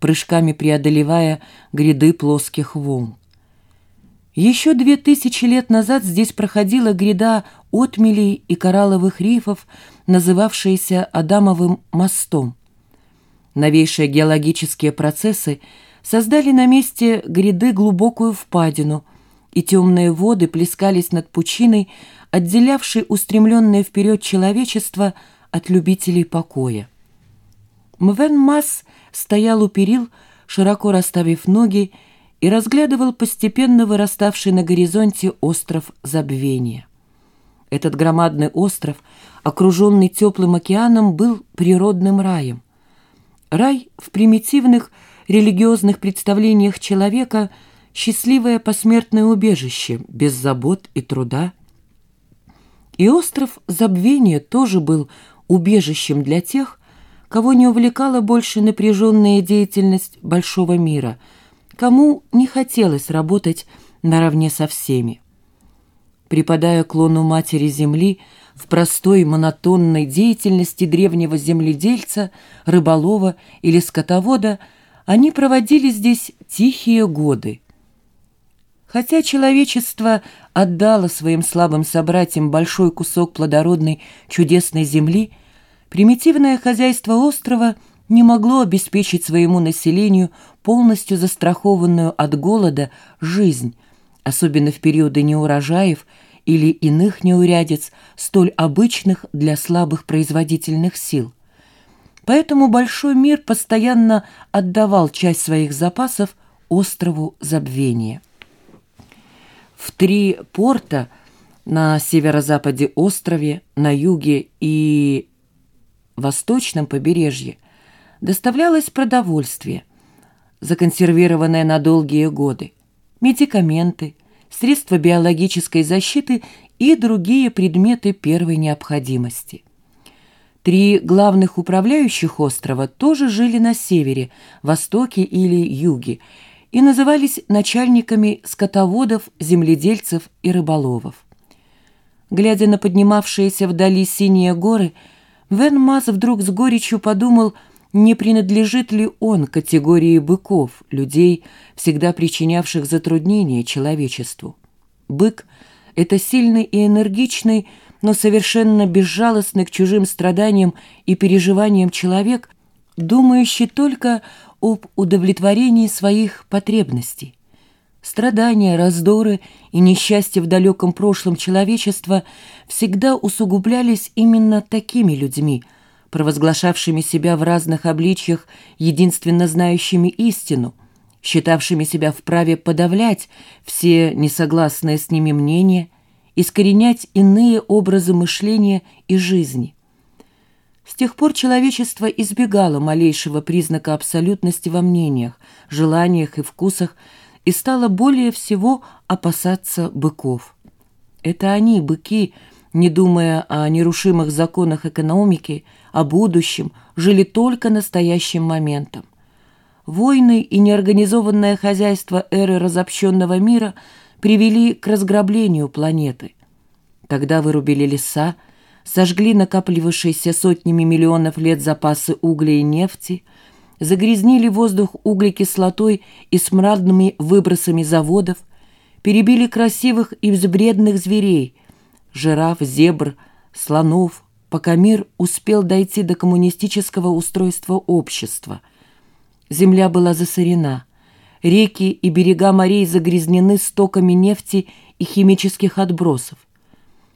прыжками преодолевая гряды плоских волн. Еще две тысячи лет назад здесь проходила гряда отмелей и коралловых рифов, называвшаяся Адамовым мостом. Новейшие геологические процессы создали на месте гряды глубокую впадину, и темные воды плескались над пучиной, отделявшей устремленное вперед человечество от любителей покоя. Мвен Масс стоял у перил, широко расставив ноги, и разглядывал постепенно выраставший на горизонте остров забвения. Этот громадный остров, окруженный теплым океаном, был природным раем. Рай в примитивных религиозных представлениях человека – счастливое посмертное убежище, без забот и труда. И остров забвения тоже был убежищем для тех, кого не увлекала больше напряженная деятельность большого мира – кому не хотелось работать наравне со всеми. Припадая к лону матери земли, в простой монотонной деятельности древнего земледельца, рыболова или скотовода, они проводили здесь тихие годы. Хотя человечество отдало своим слабым собратьям большой кусок плодородной чудесной земли, примитивное хозяйство острова – не могло обеспечить своему населению полностью застрахованную от голода жизнь, особенно в периоды неурожаев или иных неурядиц, столь обычных для слабых производительных сил. Поэтому большой мир постоянно отдавал часть своих запасов острову забвения. В три порта на северо-западе острове, на юге и восточном побережье – доставлялось продовольствие, законсервированное на долгие годы, медикаменты, средства биологической защиты и другие предметы первой необходимости. Три главных управляющих острова тоже жили на севере, востоке или юге и назывались начальниками скотоводов, земледельцев и рыболовов. Глядя на поднимавшиеся вдали синие горы, Вен Маз вдруг с горечью подумал – не принадлежит ли он категории быков, людей, всегда причинявших затруднения человечеству. Бык — это сильный и энергичный, но совершенно безжалостный к чужим страданиям и переживаниям человек, думающий только об удовлетворении своих потребностей. Страдания, раздоры и несчастья в далеком прошлом человечества всегда усугублялись именно такими людьми — провозглашавшими себя в разных обличьях единственно знающими истину, считавшими себя вправе подавлять все несогласные с ними мнения, искоренять иные образы мышления и жизни. С тех пор человечество избегало малейшего признака абсолютности во мнениях, желаниях и вкусах и стало более всего опасаться быков. Это они, быки, не думая о нерушимых законах экономики, о будущем, жили только настоящим моментом. Войны и неорганизованное хозяйство эры разобщенного мира привели к разграблению планеты. Тогда вырубили леса, сожгли накапливавшиеся сотнями миллионов лет запасы угля и нефти, загрязнили воздух углекислотой и смрадными выбросами заводов, перебили красивых и взбредных зверей, жираф, зебр, слонов, пока мир успел дойти до коммунистического устройства общества. Земля была засорена, реки и берега морей загрязнены стоками нефти и химических отбросов.